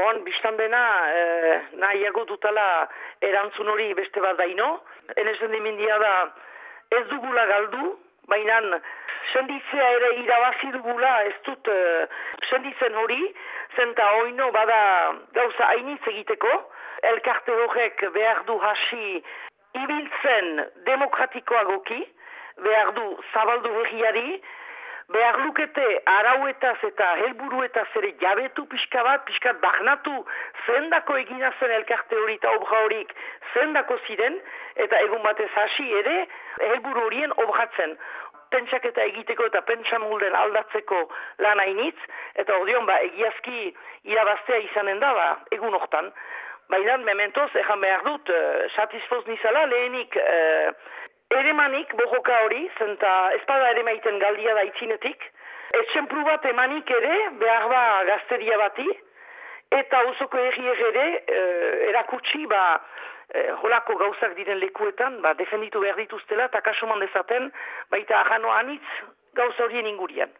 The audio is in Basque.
Bon, biztan dena, e, nahiago dutala erantzun hori beste bat daino. Enezen dimendia da ez dugula galdu, baina senditzea ere irabazi dugula ez dut e, senditzen hori, zenta oino bada gauza hainitz egiteko, elkarte horrek behar du hasi ibiltzen demokratikoagoki, behar du zabaldu herriari, behar lukete arauetaz eta helburuetaz ere jabetu pixka bat, pixka bagnatu zendako egina zen elkarte hori eta obra horik zendako ziren, eta egun batez hasi ere helburu horien obratzen. Pentsak eta egiteko eta pentsamulden aldatzeko lan hainitz, eta ordeon ba egiazki irabaztea izanen da ba, egun hortan. Baina, mementoz, ejan behar dut, uh, satisfoz nizala, lehenik uh, Eremanik bojoka hori, zenta espada ere maiten galdia da itzinetik. Etxemplu bat emanik ere, behar ba gazteria bati, eta osoko errier ere, e, erakutsi ba, e, holako gauzak diren lekuetan, ba, defenditu behar dituztela, eta kasoman dezaten, baita ahanoa anitz gauza horien ingurian.